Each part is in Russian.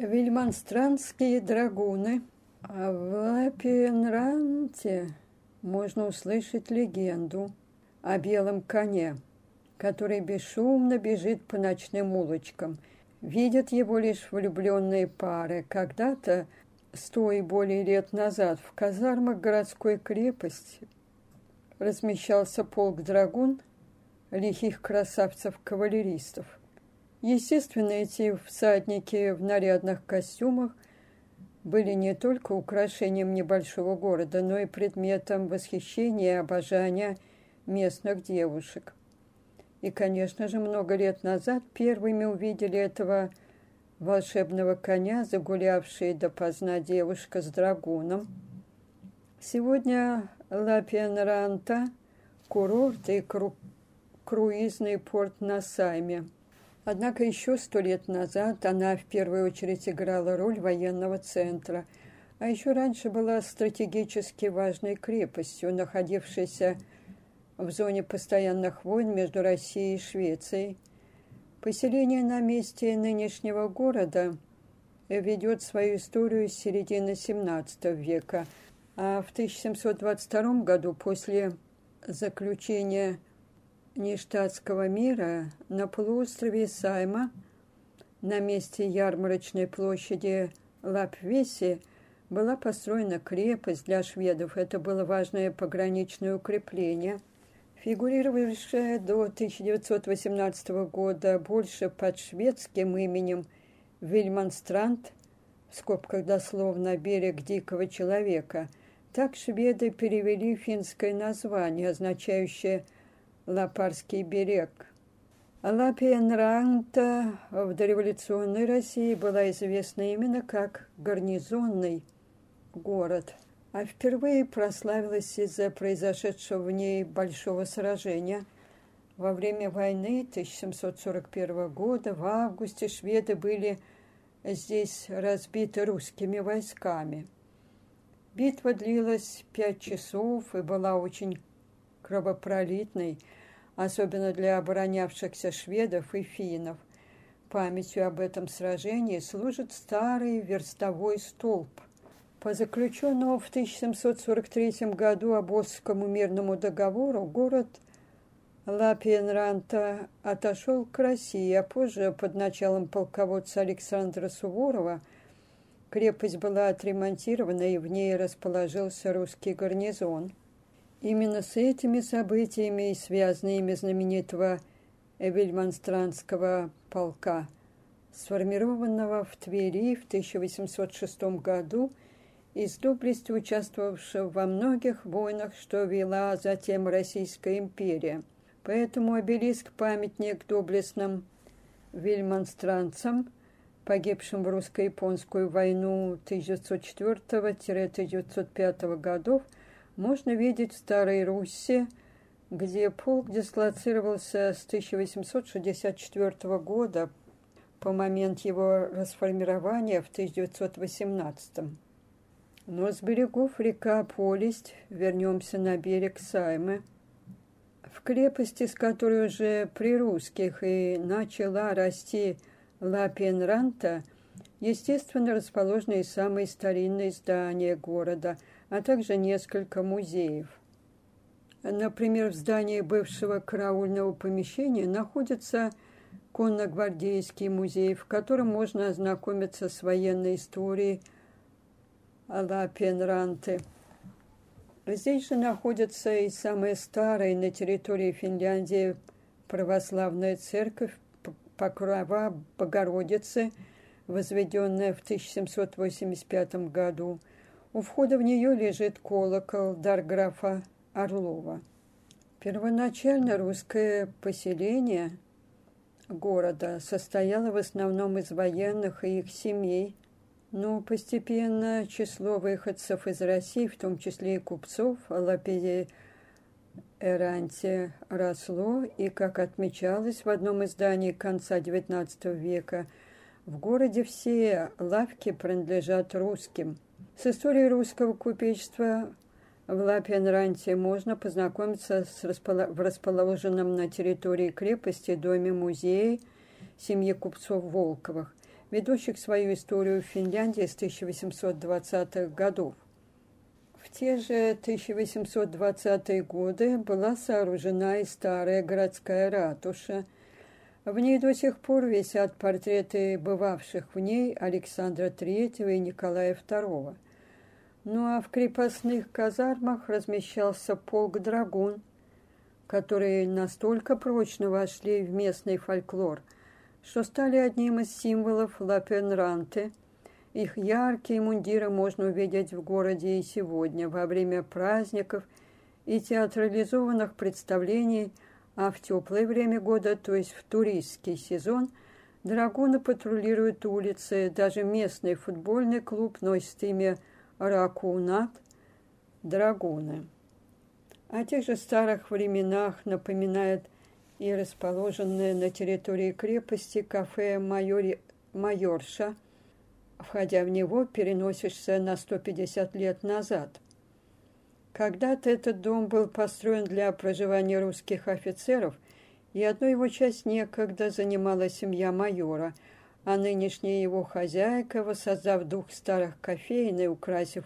Вильманстранские драгуны. А в Лапенранте можно услышать легенду о белом коне, который бесшумно бежит по ночным улочкам. Видят его лишь влюбленные пары. Когда-то, сто и более лет назад, в казармах городской крепости размещался полк драгун, лихих красавцев-кавалеристов. Естественно, эти всадники в нарядных костюмах были не только украшением небольшого города, но и предметом восхищения и обожания местных девушек. И, конечно же, много лет назад первыми увидели этого волшебного коня, загулявшие допоздна девушка с драгуном. Сегодня Лапиенранта – курорт и кру круизный порт на Сайме – Однако еще сто лет назад она в первую очередь играла роль военного центра, а еще раньше была стратегически важной крепостью, находившейся в зоне постоянных войн между Россией и Швецией. Поселение на месте нынешнего города ведет свою историю с середины XVII века, а в 1722 году после заключения нештатского мира на полуострове Сайма на месте ярмарочной площади Лапвеси была построена крепость для шведов. Это было важное пограничное укрепление, фигурировавшее до 1918 года больше под шведским именем Вильманстранд, в скобках дословно «берег дикого человека». Так шведы перевели финское название, означающее «берег Лапарский берег. Лапиенранта в дореволюционной России была известна именно как гарнизонный город, а впервые прославилась из-за произошедшего в ней большого сражения. Во время войны 1741 года в августе шведы были здесь разбиты русскими войсками. Битва длилась пять часов и была очень кровопролитной – особенно для оборонявшихся шведов и финнов. Памятью об этом сражении служит старый верстовой столб. По заключенному в 1743 году Обосскому мирному договору город Лапиенранта отошел к России, а позже под началом полководца Александра Суворова крепость была отремонтирована и в ней расположился русский гарнизон. Именно с этими событиями и связаны имя знаменитого Эвельманстранского полка, сформированного в Твери в 1806 году и с доблестью участвовавшего во многих войнах, что вела затем Российская империя. Поэтому обелиск-памятник доблестным вельмонстранцам, погибшим в русско-японскую войну 1904-1905 годов – можно видеть в Старой Руси, где полк дислоцировался с 1864 года по момент его расформирования в 1918. Но с берегов река Полесть вернемся на берег Саймы. В крепости, с которой уже при русских и начала расти Лапенранта, естественно, расположены и самые старинные здания города – а также несколько музеев. Например, в здании бывшего караульного помещения находится конногвардейский музей, в котором можно ознакомиться с военной историей Ла Пенранте. Здесь же находится и самая старая на территории Финляндии православная церковь Покрова Богородицы, возведенная в 1785 году – у входа в нее лежит колокол Дарграфа Орлова. Первоначально русское поселение города состояло в основном из военных и их семей, но постепенно число выходцев из России, в том числе и купцов, Лапиде Эранте росло, и, как отмечалось в одном издании конца XIX века, в городе все лавки принадлежат русским – с историей русского купечества в Лапенранте можно познакомиться с располо... в расположенном на территории крепости доме музея семьи купцов Волковых. ведущих свою историю в Финляндии с 1820-х годов. В те же 1820-е годы была сооружена и старая городская ратуша. В ней до сих пор висят портреты бывавших в ней Александра III и Николая II. Ну а в крепостных казармах размещался полк драгун, которые настолько прочно вошли в местный фольклор, что стали одним из символов Лапенранте – их яркие мундиры можно увидеть в городе и сегодня, во время праздников и театрализованных представлений, а в теплое время года, то есть в туристский сезон, драгуны патрулируют улицы, даже местный футбольный клуб носит имя Ракунат – драгуны. О тех же старых временах напоминает и расположенное на территории крепости кафе «Майори... «Майорша», входя в него, переносишься на 150 лет назад. Когда-то этот дом был построен для проживания русских офицеров, и одну его часть некогда занимала семья майора, а нынешняя его хозяйка, воссоздав дух старых кофеин и украсив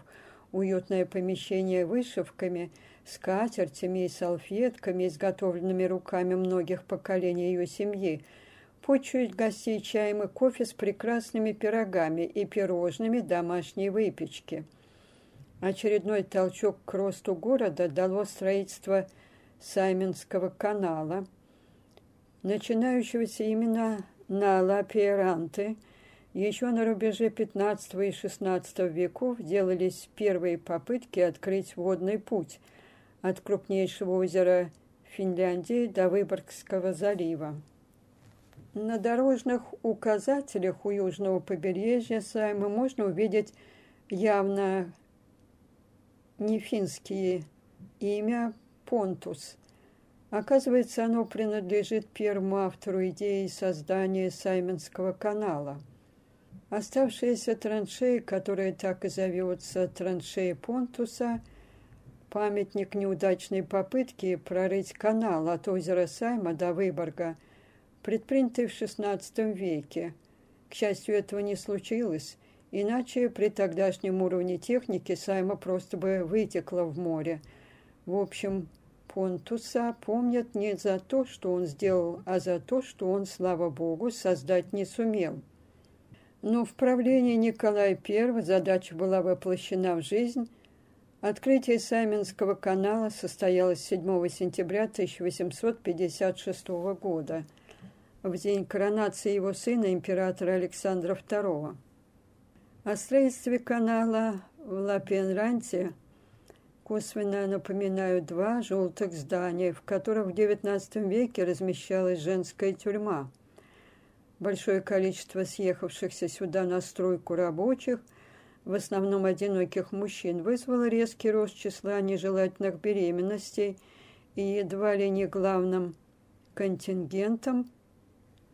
уютное помещение вышивками, скатертями и салфетками, изготовленными руками многих поколений ее семьи – почуять гостей чаем и кофе с прекрасными пирогами и пирожными домашней выпечки. Очередной толчок к росту города дало строительство Саймонского канала, начинающегося именно на Лапиеранте. Еще на рубеже XV и XVI веков делались первые попытки открыть водный путь от крупнейшего озера Финляндии до Выборгского залива. На дорожных указателях у южного побережья Сайма можно увидеть явно не финские имя Понтус. Оказывается, оно принадлежит первому автору идеи создания Саймонского канала. Оставшиеся траншеи, которая так и зовется траншеи Понтуса, памятник неудачной попытки прорыть канал от озера Сайма до Выборга – предпринятый в XVI веке. К счастью, этого не случилось, иначе при тогдашнем уровне техники Сайма просто бы вытекла в море. В общем, Понтуса помнят не за то, что он сделал, а за то, что он, слава богу, создать не сумел. Но в правлении Николая I задача была воплощена в жизнь. Открытие Саймонского канала состоялось 7 сентября 1856 года – в день коронации его сына, императора Александра II. О строительстве канала в Лапенранте косвенно напоминают два желтых здания, в которых в XIX веке размещалась женская тюрьма. Большое количество съехавшихся сюда на стройку рабочих, в основном одиноких мужчин, вызвало резкий рост числа нежелательных беременностей и едва ли не главным контингентом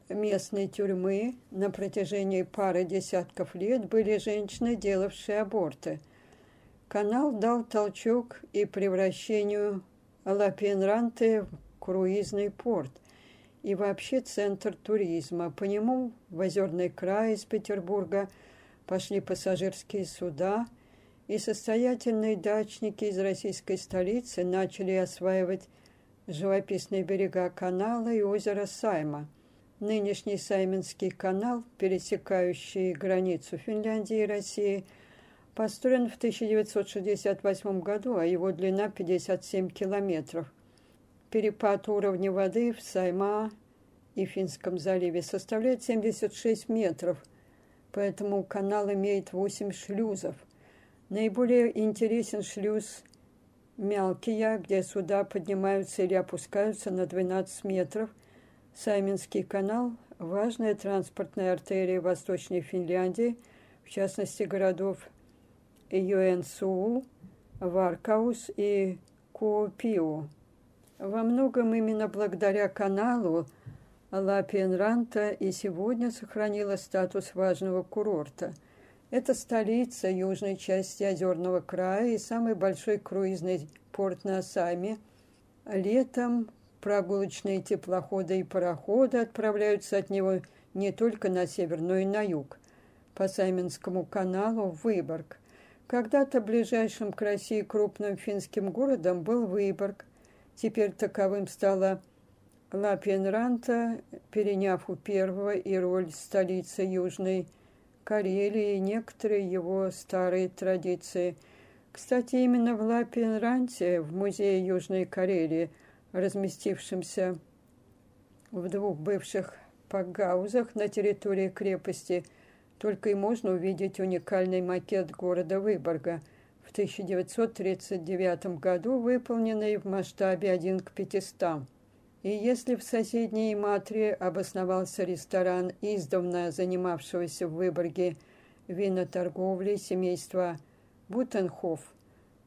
местной тюрьмы на протяжении пары десятков лет были женщины, делавшие аборты. Канал дал толчок и превращению Лапенранте в круизный порт и вообще центр туризма. По нему в Озерный край из Петербурга пошли пассажирские суда, и состоятельные дачники из российской столицы начали осваивать живописные берега канала и озера Сайма – Нынешний Саймонский канал, пересекающий границу Финляндии и России, построен в 1968 году, а его длина 57 километров. Перепад уровня воды в Сайма и Финском заливе составляет 76 метров, поэтому канал имеет 8 шлюзов. Наиболее интересен шлюз Мялкия, где суда поднимаются или опускаются на 12 метров – Сайминский канал – важная транспортная артерия Восточной Финляндии, в частности городов Юэнсуу, Варкаус и Куопио. Во многом именно благодаря каналу Лаппеенранта и сегодня сохранила статус важного курорта. Это столица южной части Озерного края и самый большой круизный порт на Сайме. Летом Прогулочные теплоходы и пароходы отправляются от него не только на север, но и на юг. по Саймонскому каналу в Выборг. Когда-то ближайшим к России крупным финским городом был Выборг. Теперь таковым стала Лапенранта, переняв у первого и роль столицы Южной Карелии некоторые его старые традиции. Кстати, именно в Лапенранте, в музее Южной Карелии, разместившемся в двух бывших пагаузах на территории крепости, только и можно увидеть уникальный макет города Выборга, в 1939 году выполненный в масштабе 1 к 500. И если в соседней Матре обосновался ресторан, издавна занимавшегося в Выборге виноторговлей семейства Бутенхоф,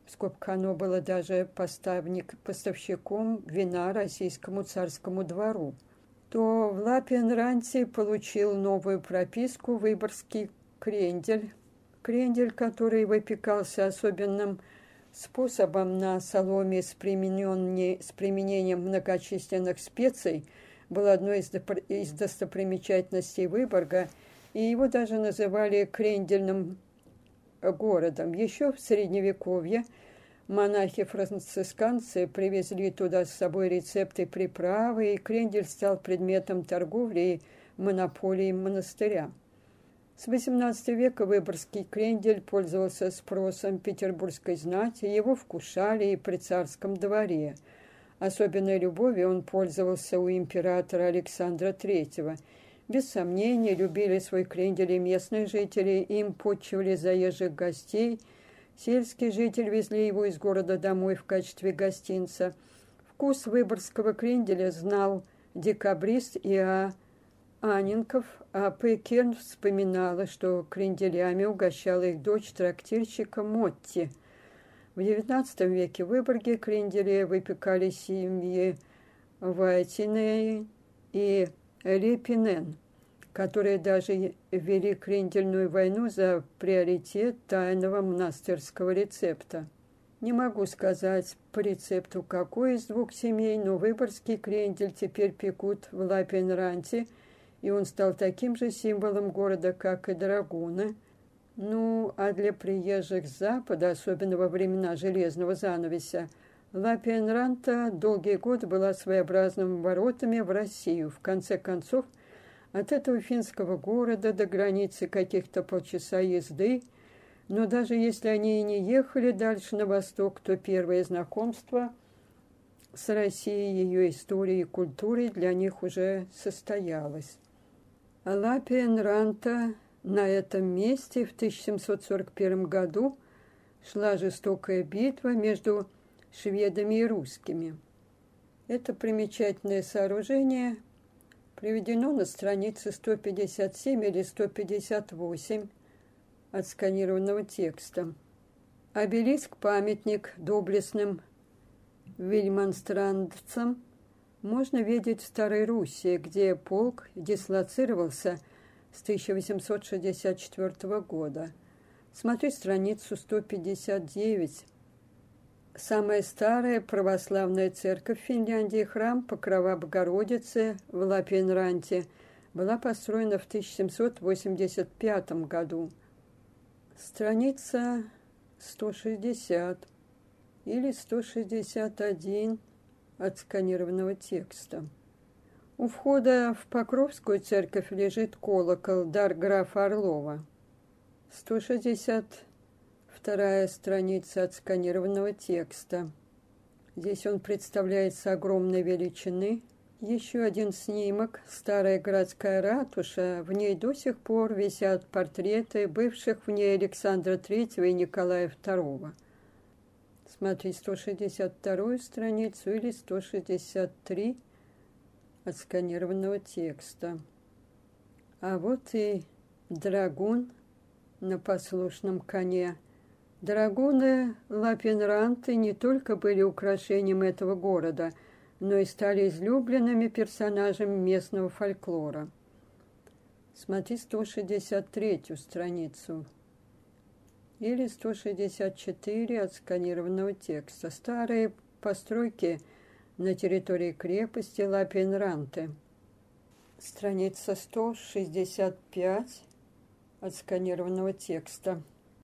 в оно было даже поставник, поставщиком вина российскому царскому двору, то в Лапенранте получил новую прописку выборгский крендель, крендель, который выпекался особенным способом на соломе с, с применением многочисленных специй был одной из, из достопримечательностей Выборга, и его даже называли крендельным городом. Еще в Средневековье монахи-францисканцы привезли туда с собой рецепты приправы, и крендель стал предметом торговли и монополии монастыря. С XVIII века выборгский крендель пользовался спросом петербургской знати, его вкушали и при царском дворе. Особенной любовью он пользовался у императора Александра III. Без сомнения, любили свой крендель и местные жители, им почивали заезжих гостей. Сельские жители везли его из города домой в качестве гостинца. Вкус выборгского кренделя знал декабрист Иа Анинков, а Пекин вспоминала, что кренделями угощала их дочь трактирщика Мотти. В XIX веке в Выборге крендели выпекали семьи Вайтины и Лепинен, которые даже вели крендельную войну за приоритет тайного монастырского рецепта. Не могу сказать по рецепту, какой из двух семей, но выборгский крендель теперь пекут в Лапенранте – и он стал таким же символом города, как и Драгуна. Ну, а для приезжих с Запада, особенно во времена железного занавеса, Лапиенранта долгие годы была своеобразными воротами в Россию. В конце концов, от этого финского города до границы каких-то полчаса езды, но даже если они и не ехали дальше на восток, то первое знакомство с Россией, ее историей и культурой для них уже состоялось. Лапиен Ранта на этом месте в 1741 году шла жестокая битва между шведами и русскими. Это примечательное сооружение приведено на странице 157 или 158 отсканированного текста. Обелиск-памятник доблестным вильманстрандцам – можно видеть в Старой Руси, где полк дислоцировался с 1864 года. Смотри страницу 159. Самая старая православная церковь Финляндии, храм Покрова Богородицы в Лапенранте, была построена в 1785 году. Страница 160 или 161 от сканированного текста. У входа в Покровскую церковь лежит колокол дар графа Орлова. 160 вторая страница отсканированного текста. Здесь он представляется огромной величины. Еще один снимок – старая городская ратуша. В ней до сих пор висят портреты бывших в ней Александра III и Николая II. Смотри 162 страницу или 163 отсканированного текста. А вот и драгун на послушном коне. Драгуны Лапенранты не только были украшением этого города, но и стали излюбленными персонажами местного фольклора. Смотри 163 страницу или 164 отсканированного текста. Старые постройки на территории крепости Лапенранте. Страница 165 отсканированного текста.